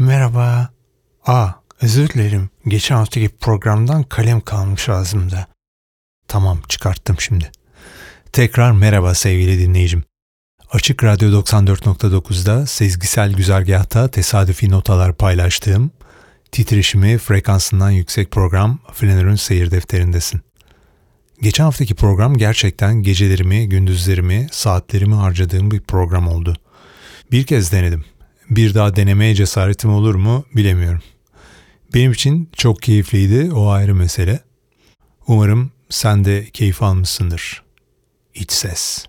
Merhaba. Aa, özür dilerim. Geçen haftaki programdan kalem kalmış ağzımda. Tamam, çıkarttım şimdi. Tekrar merhaba sevgili dinleyicim. Açık Radyo 94.9'da sezgisel güzergahta tesadüfi notalar paylaştığım, titreşimi frekansından yüksek program Flanör'ün seyir defterindesin. Geçen haftaki program gerçekten gecelerimi, gündüzlerimi, saatlerimi harcadığım bir program oldu. Bir kez denedim. Bir daha denemeye cesaretim olur mu bilemiyorum. Benim için çok keyifliydi, o ayrı mesele. Umarım sen de keyif almışsındır. İç ses.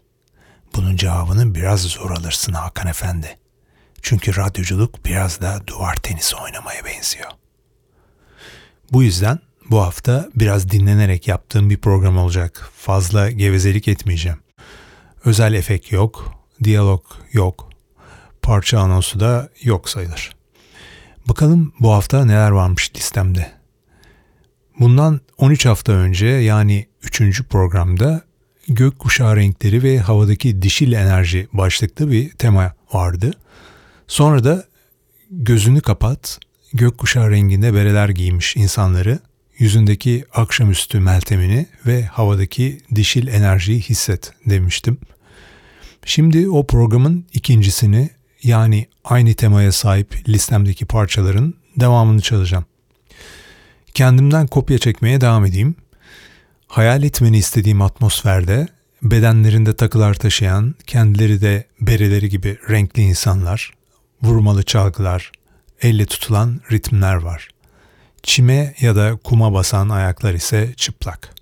Bunun cevabını biraz zor alırsın Hakan Efendi. Çünkü radyoculuk biraz da duvar tenisi oynamaya benziyor. Bu yüzden bu hafta biraz dinlenerek yaptığım bir program olacak. Fazla gevezelik etmeyeceğim. Özel efekt yok, diyalog yok, parça anonsu da yok sayılır. Bakalım bu hafta neler varmış listemde. Bundan 13 hafta önce yani 3. programda gökkuşağı renkleri ve havadaki dişil enerji başlıklı bir tema vardı. Sonra da gözünü kapat, gökkuşağı renginde bereler giymiş insanları, yüzündeki akşamüstü meltemini ve havadaki dişil enerjiyi hisset demiştim. Şimdi o programın ikincisini yani aynı temaya sahip listemdeki parçaların devamını çalacağım. Kendimden kopya çekmeye devam edeyim. Hayal etmeni istediğim atmosferde bedenlerinde takılar taşıyan, kendileri de bereleri gibi renkli insanlar, vurmalı çalgılar, elle tutulan ritmler var. Çime ya da kuma basan ayaklar ise çıplak.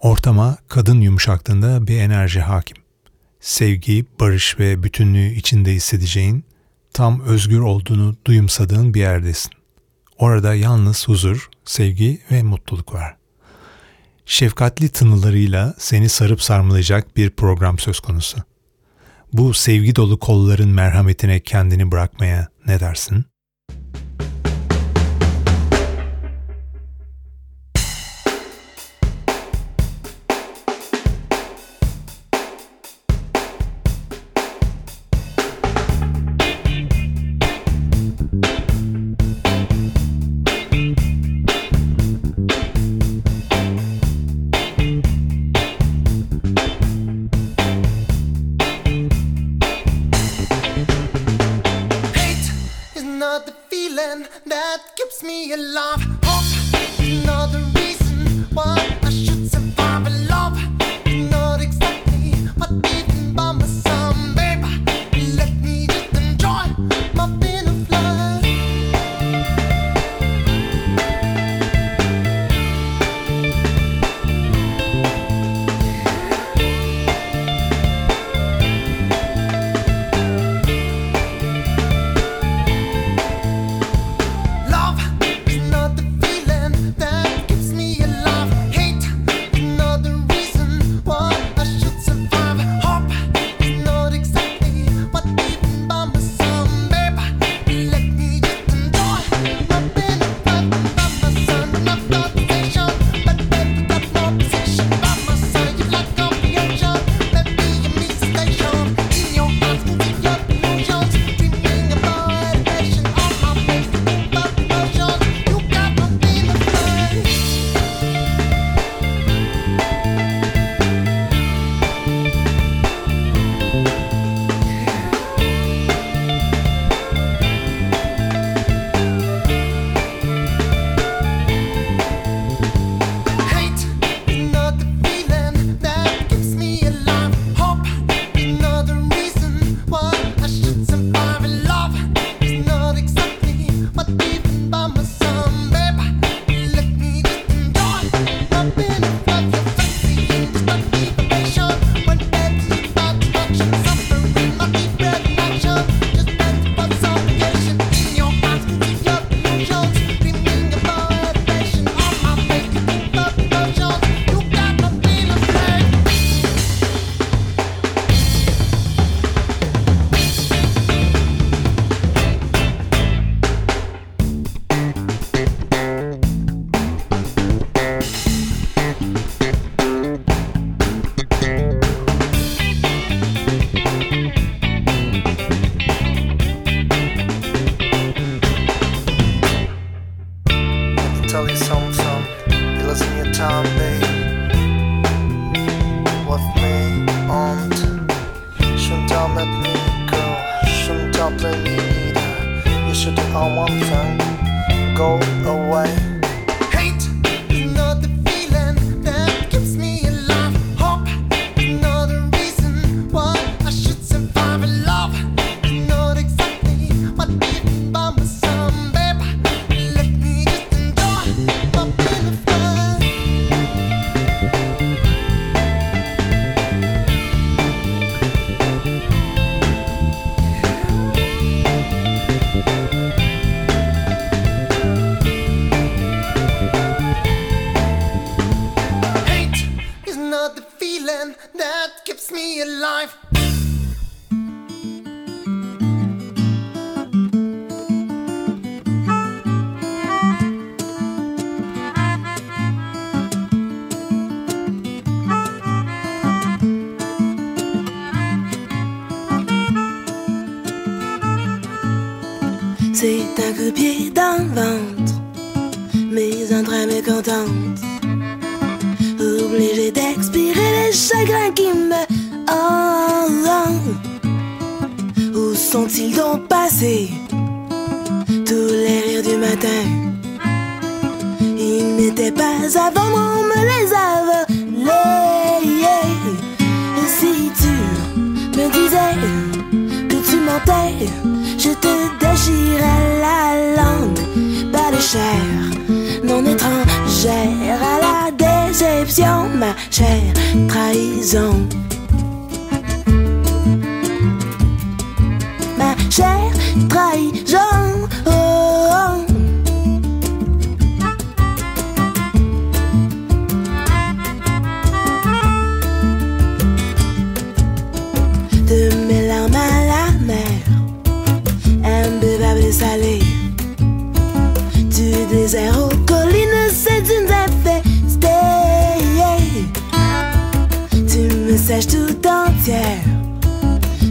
Ortama kadın yumuşaklığında bir enerji hakim. Sevgi, barış ve bütünlüğü içinde hissedeceğin, tam özgür olduğunu duyumsadığın bir yerdesin. Orada yalnız huzur, sevgi ve mutluluk var şefkatli tınılarıyla seni sarıp sarmalayacak bir program söz konusu. Bu sevgi dolu kolların merhametine kendini bırakmaya ne dersin? should, on one thing, go away.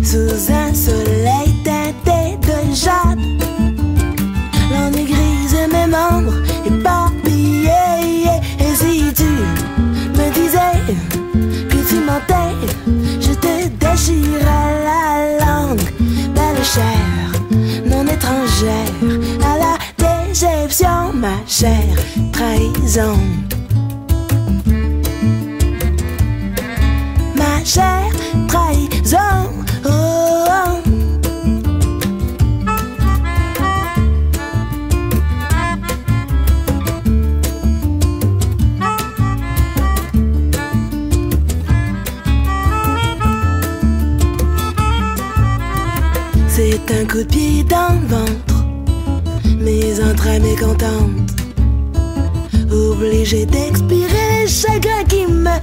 sous un soleil teinté de jade. L'ennui grise mes membres éparpillés. Et si tu me disais que tu mentais, je te déchirais la langue, belle chair non étrangère à la déception, ma chère trahison. coup de pied dans le ventre, mes entrailles mécontentes, obligé d'expirer les chagrins qui me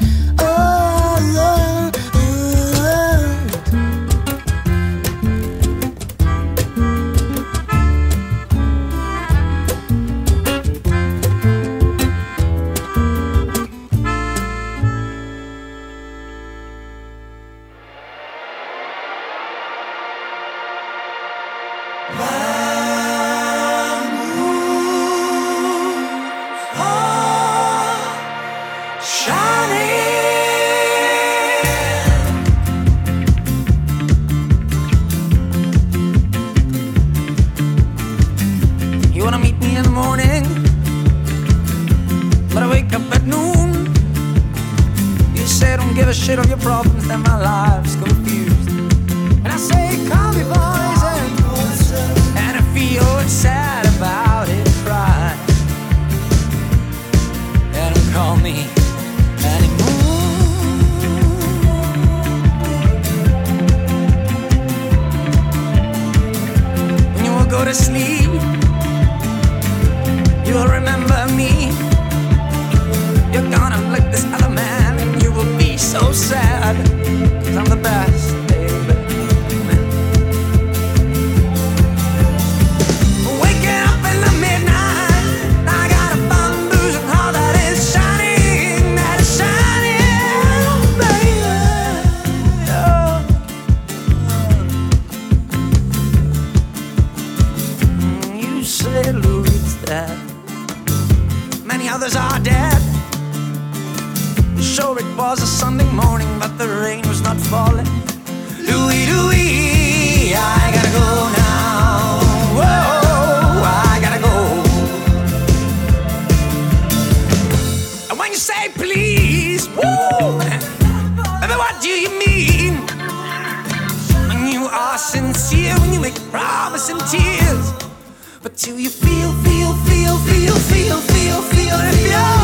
till you feel, feel, feel, feel, feel, feel, feel, feel. feel.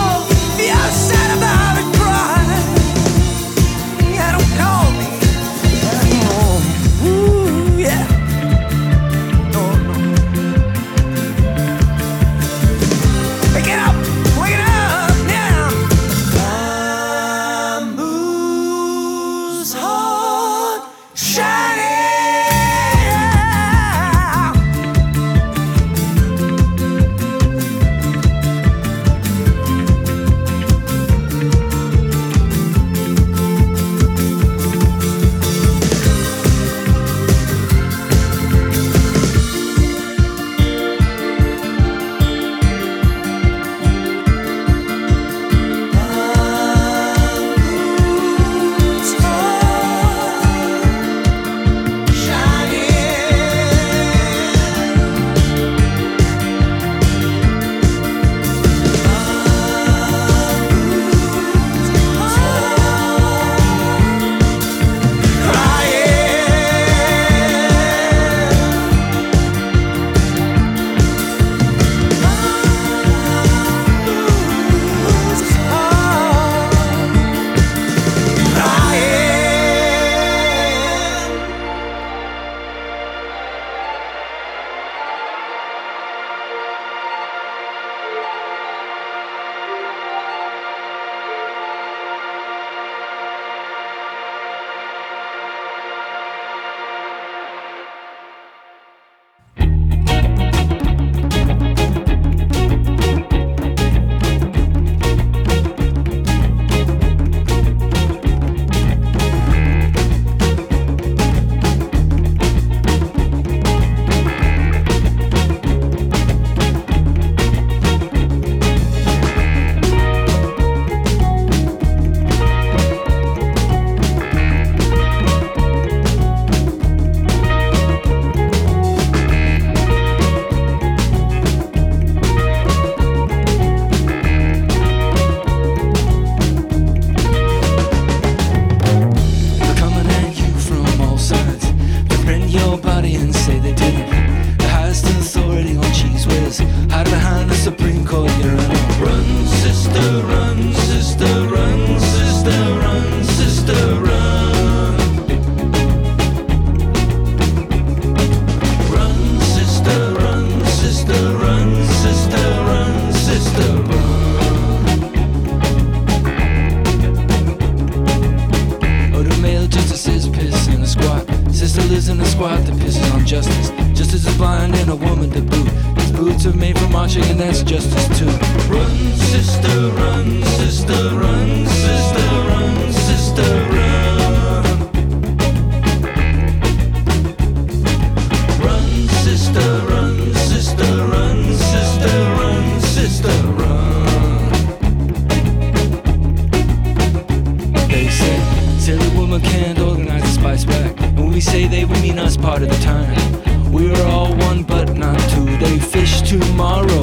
tomorrow.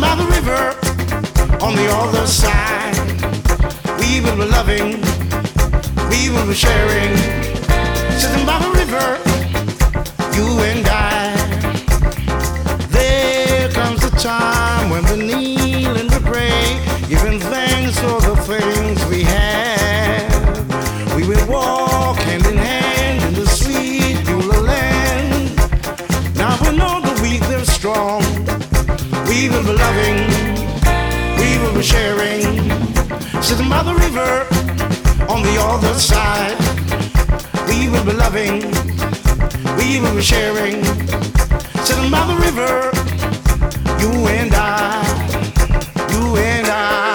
by the river on the other side. We will be loving, we will be sharing, sitting by the river, you and I. loving, we will be sharing. Sitting by the river on the other side, we will be loving, we will be sharing. Sitting by the river, you and I, you and I.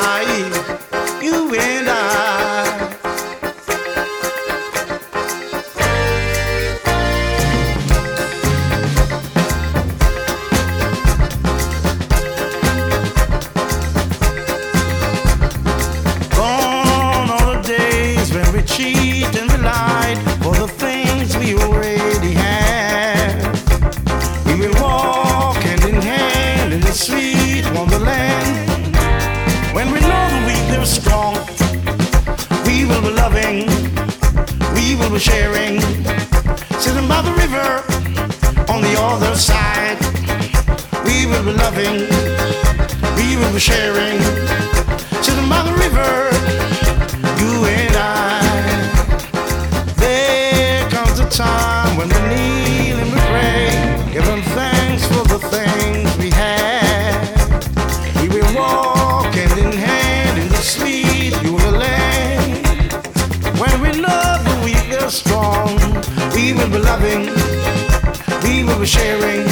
we're sharing.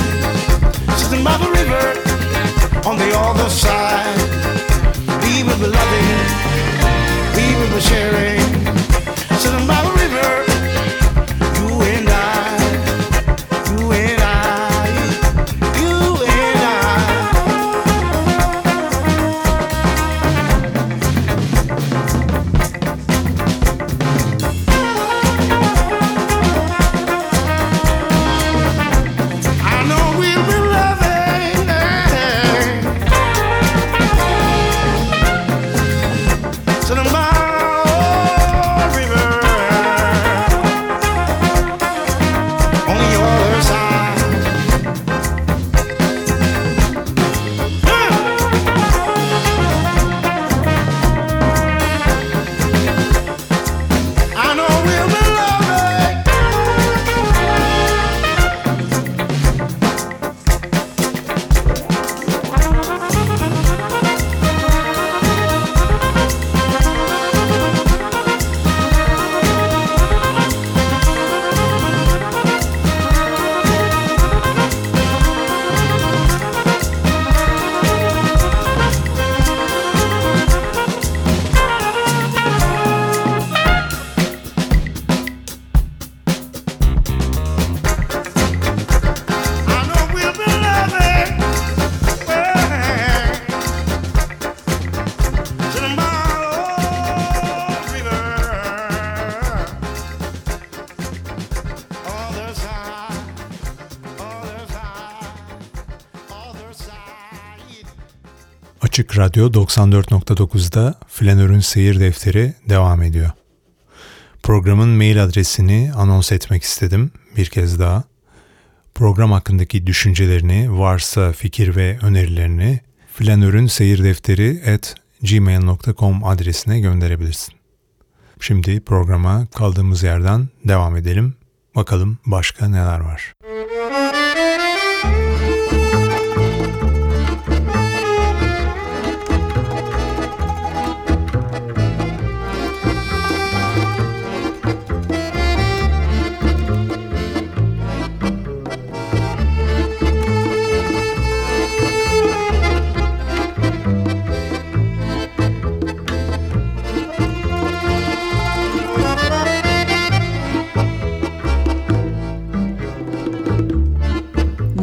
Sitting by the river on the other side. We will be loving, we will be sharing. Açık Radyo 94.9'da Flanör'ün Seyir Defteri devam ediyor. Programın mail adresini anons etmek istedim bir kez daha. Program hakkındaki düşüncelerini, varsa fikir ve önerilerini Flanör'ün Seyir Defteri at gmail.com adresine gönderebilirsin. Şimdi programa kaldığımız yerden devam edelim. Bakalım başka neler var.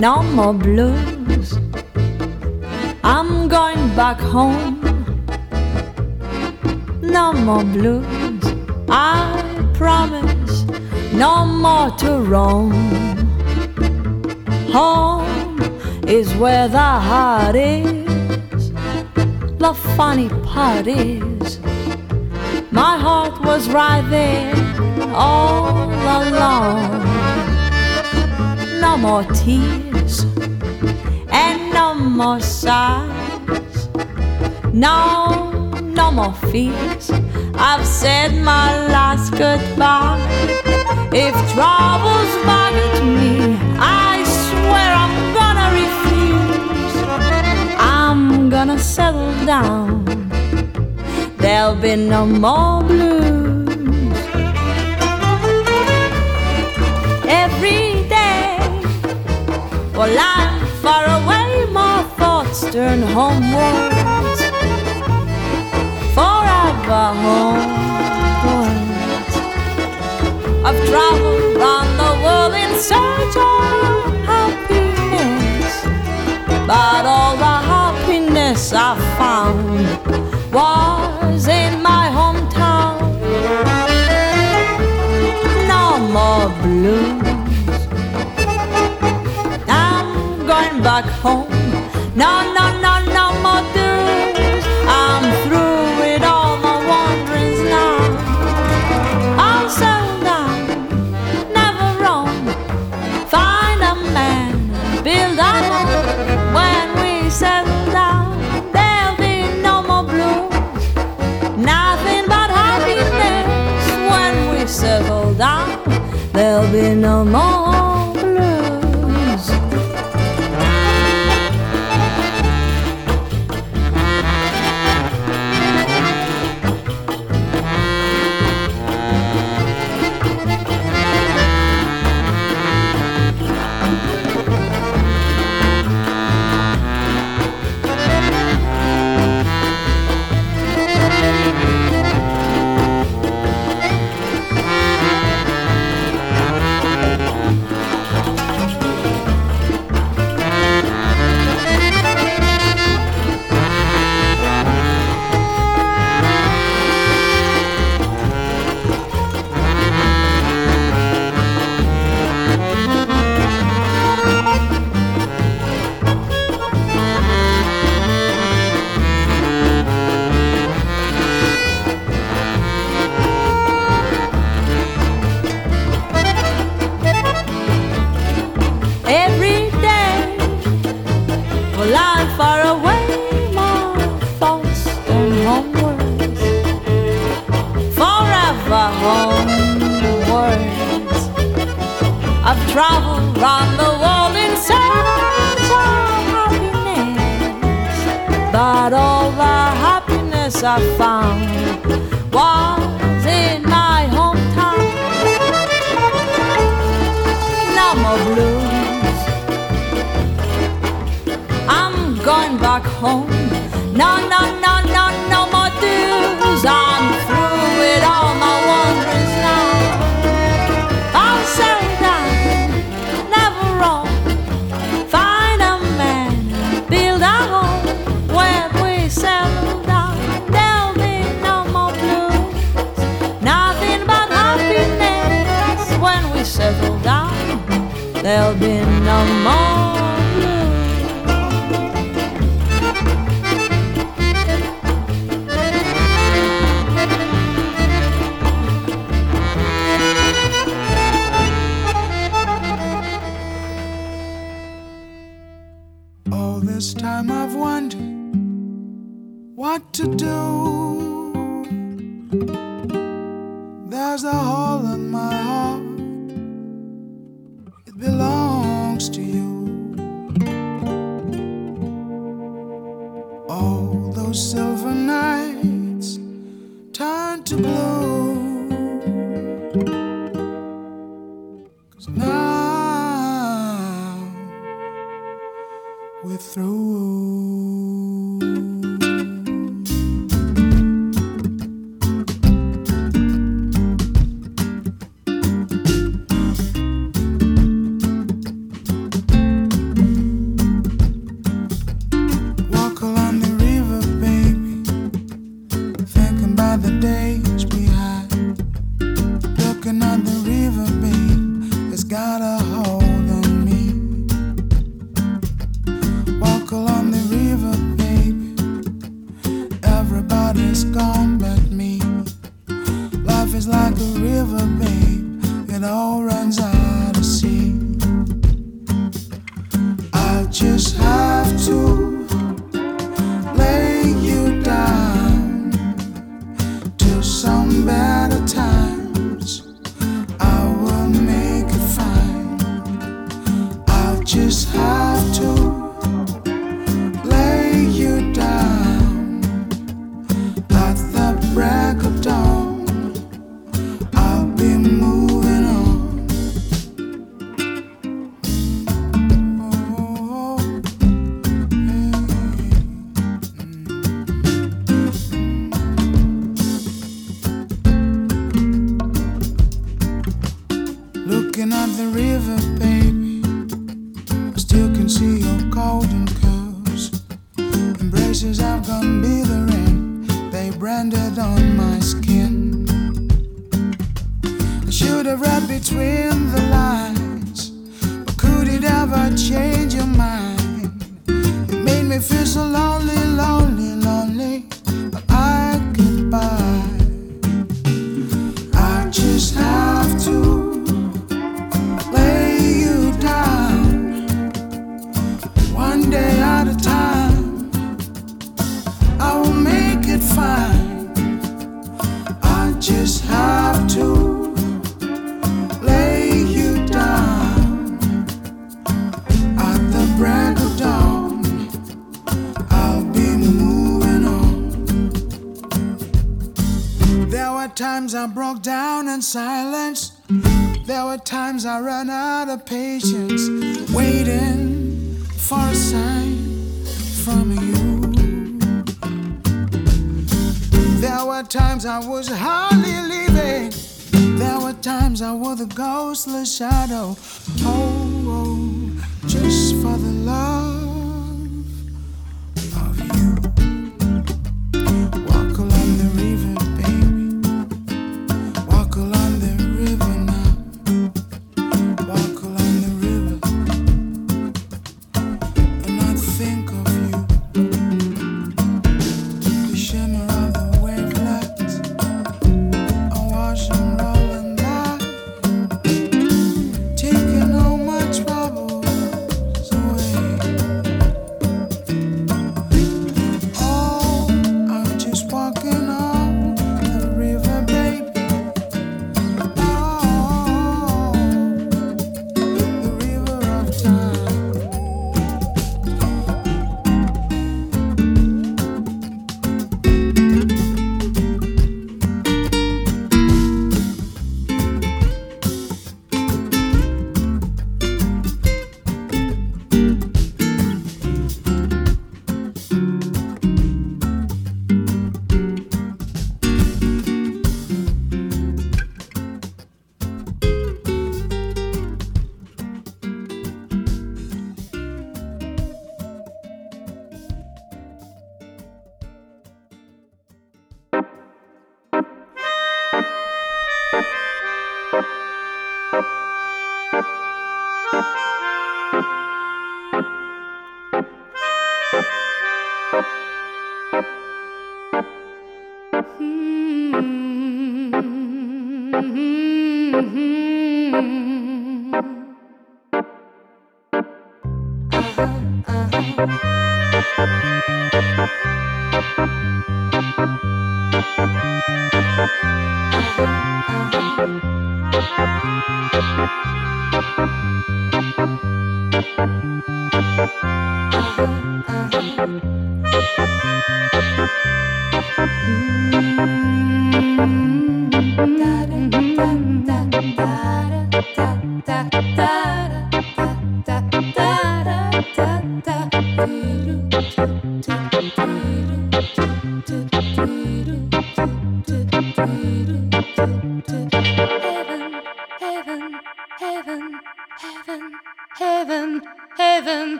No more blues. I'm going back home. No more blues. I promise no more to roam. Home is where the heart is. The funny part is, my heart was right there all along. No more tears more sighs. No, no more fears. I've said my last goodbye. If troubles bother me, I swear I'm gonna refuse. I'm gonna settle down. There'll be no more blues. Every day, while I'm far away, thoughts turn homewards. Forever homewards. I've traveled around the world in search of happiness, but all the happiness I found was Sometimes I run out of patience waiting for a sign from you. There were times I was hardly leaving, there were times I was a ghostly shadow. Oh, oh just for the love.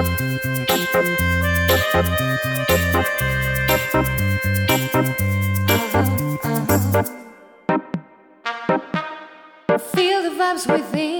Feel the vibes within.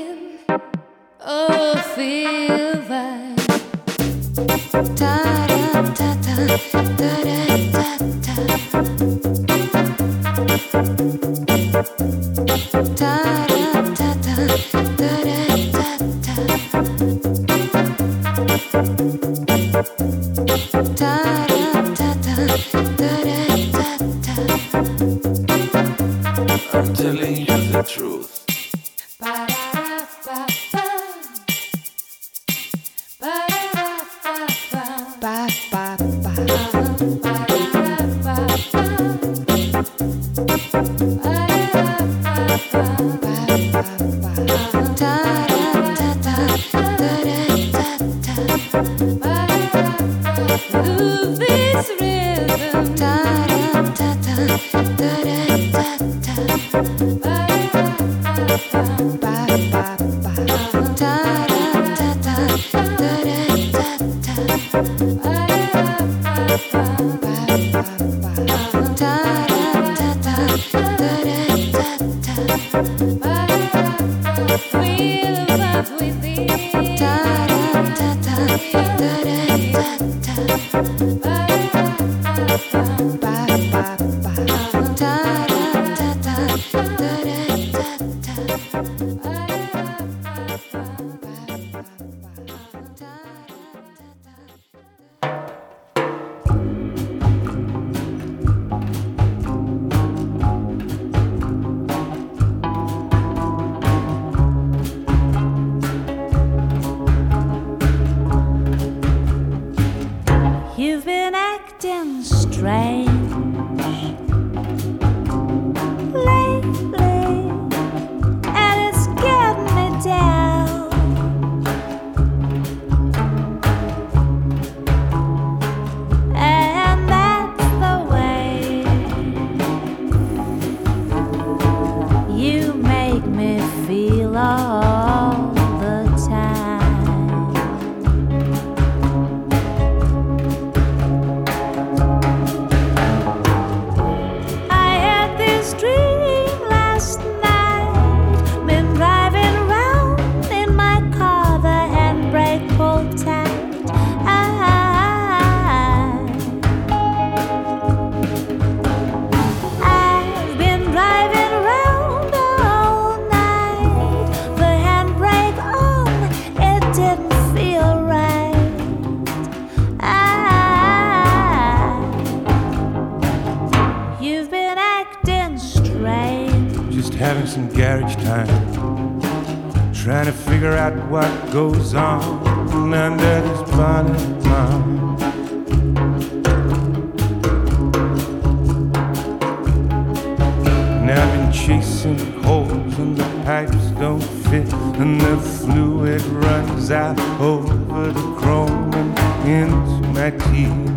fit and the fluid runs out over the chrome and into my teeth.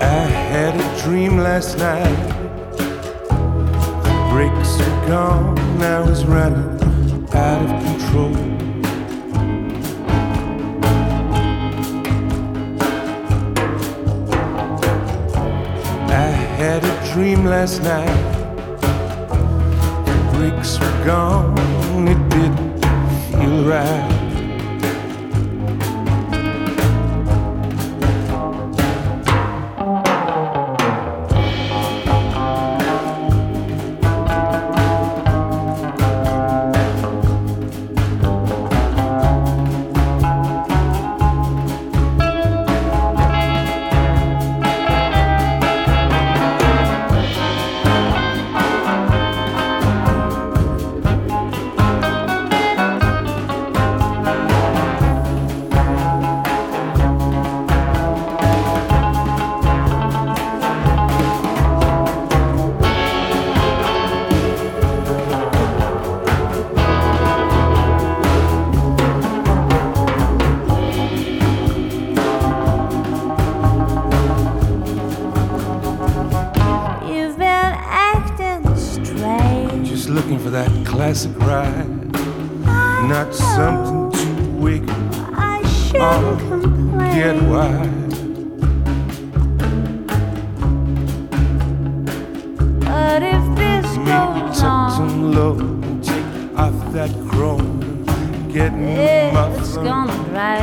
I had a dream last night. The brakes are gone. I was running out of control. dream last night. The bricks were gone, it didn't feel right. load, take off that chrome. Get yeah, muffled,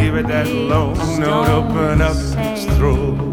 give it that low note, open up his throat.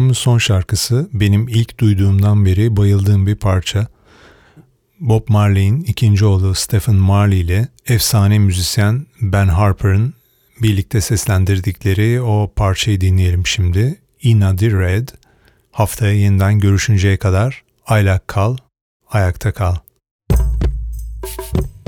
Baharımın Son Şarkısı benim ilk duyduğumdan beri bayıldığım bir parça. Bob Marley'in ikinci oğlu Stephen Marley ile efsane müzisyen Ben Harper'ın birlikte seslendirdikleri o parçayı dinleyelim şimdi. Ina the Red. Haftaya yeniden görüşünceye kadar aylak kal, ayakta kal. Thank.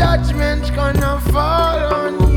Jah judgment's gonna fall on